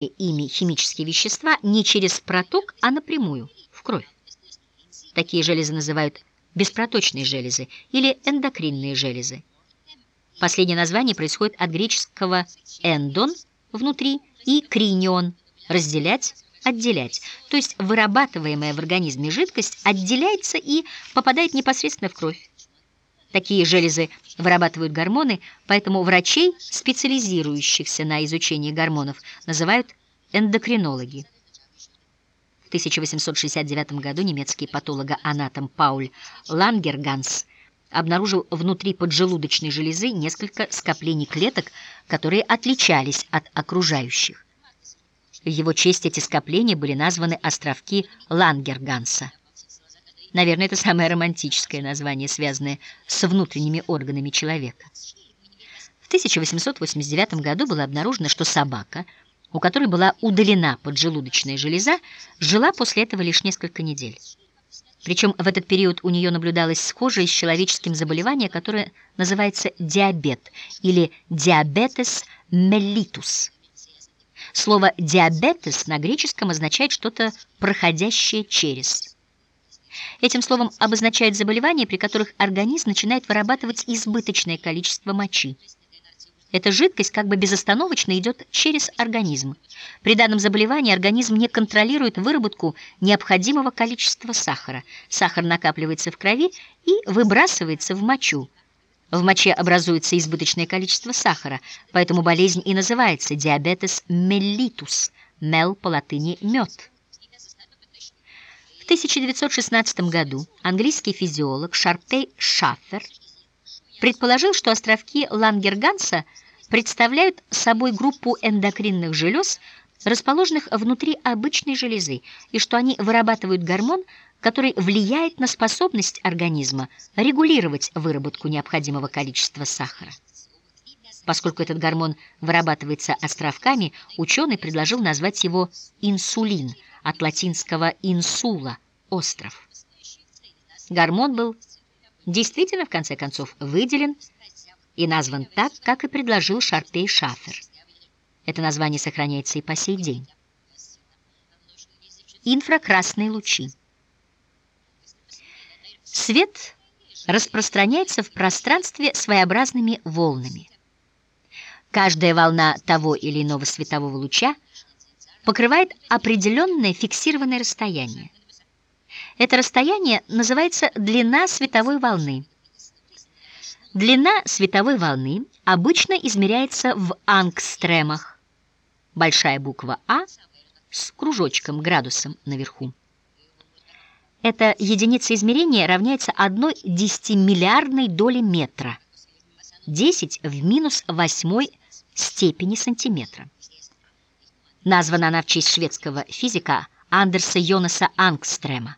ими химические вещества не через проток, а напрямую, в кровь. Такие железы называют беспроточные железы или эндокринные железы. Последнее название происходит от греческого «эндон» — внутри и «кринион» — разделять, отделять. То есть вырабатываемая в организме жидкость отделяется и попадает непосредственно в кровь. Такие железы вырабатывают гормоны, поэтому врачей, специализирующихся на изучении гормонов, называют эндокринологи. В 1869 году немецкий патологоанатом Пауль Лангерганс обнаружил внутри поджелудочной железы несколько скоплений клеток, которые отличались от окружающих. В его честь эти скопления были названы островки Лангерганса. Наверное, это самое романтическое название, связанное с внутренними органами человека. В 1889 году было обнаружено, что собака, у которой была удалена поджелудочная железа, жила после этого лишь несколько недель. Причем в этот период у нее наблюдалось схожее с человеческим заболевание, которое называется диабет или диабетес меллитус. Слово «диабетес» на греческом означает что-то проходящее через. Этим словом обозначают заболевания, при которых организм начинает вырабатывать избыточное количество мочи. Эта жидкость как бы безостановочно идет через организм. При данном заболевании организм не контролирует выработку необходимого количества сахара. Сахар накапливается в крови и выбрасывается в мочу. В моче образуется избыточное количество сахара, поэтому болезнь и называется диабетес меллитус, мел по латыни «мед». В 1916 году английский физиолог Шарпей Шаффер предположил, что островки Лангерганса представляют собой группу эндокринных желез, расположенных внутри обычной железы, и что они вырабатывают гормон, который влияет на способность организма регулировать выработку необходимого количества сахара. Поскольку этот гормон вырабатывается островками, ученый предложил назвать его инсулин, от латинского «инсула» — «остров». Гормон был действительно, в конце концов, выделен и назван так, как и предложил Шарпей Шафер. Это название сохраняется и по сей день. Инфракрасные лучи. Свет распространяется в пространстве своеобразными волнами. Каждая волна того или иного светового луча покрывает определенное фиксированное расстояние. Это расстояние называется длина световой волны. Длина световой волны обычно измеряется в ангстремах. Большая буква А с кружочком градусом наверху. Эта единица измерения равняется одной десятимиллиардной доли метра. 10 в минус восьмой степени сантиметра. Названа она в честь шведского физика Андерса Йонаса Ангстрема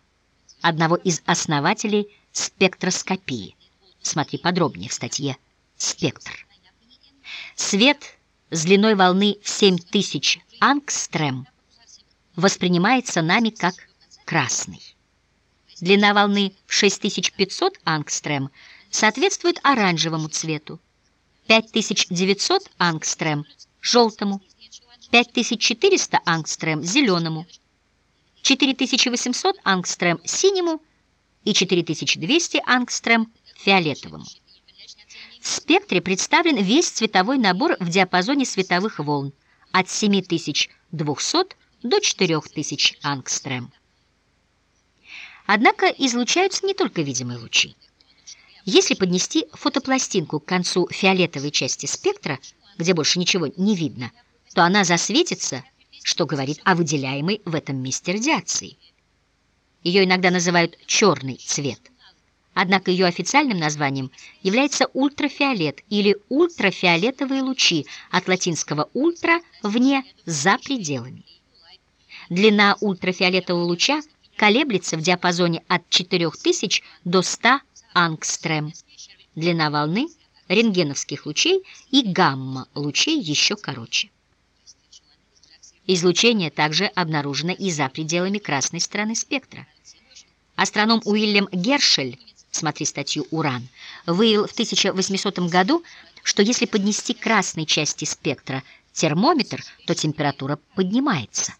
одного из основателей спектроскопии. Смотри подробнее в статье «Спектр». Свет с длиной волны в 7000 ангстрем воспринимается нами как красный. Длина волны в 6500 ангстрем соответствует оранжевому цвету, 5900 ангстрем – желтому, 5400 ангстрем – зеленому, 4800 ангстрем синему и 4200 ангстрем фиолетовому. В спектре представлен весь цветовой набор в диапазоне световых волн от 7200 до 4000 ангстрем. Однако излучаются не только видимые лучи. Если поднести фотопластинку к концу фиолетовой части спектра, где больше ничего не видно, то она засветится – что говорит о выделяемой в этом месте радиации. Ее иногда называют «черный цвет». Однако ее официальным названием является ультрафиолет или ультрафиолетовые лучи от латинского «ультра» — вне, за пределами. Длина ультрафиолетового луча колеблется в диапазоне от 4000 до 100 ангстрем. Длина волны рентгеновских лучей и гамма-лучей еще короче. Излучение также обнаружено и за пределами красной стороны спектра. Астроном Уильям Гершель, смотри статью «Уран», выявил в 1800 году, что если поднести красной части спектра термометр, то температура поднимается.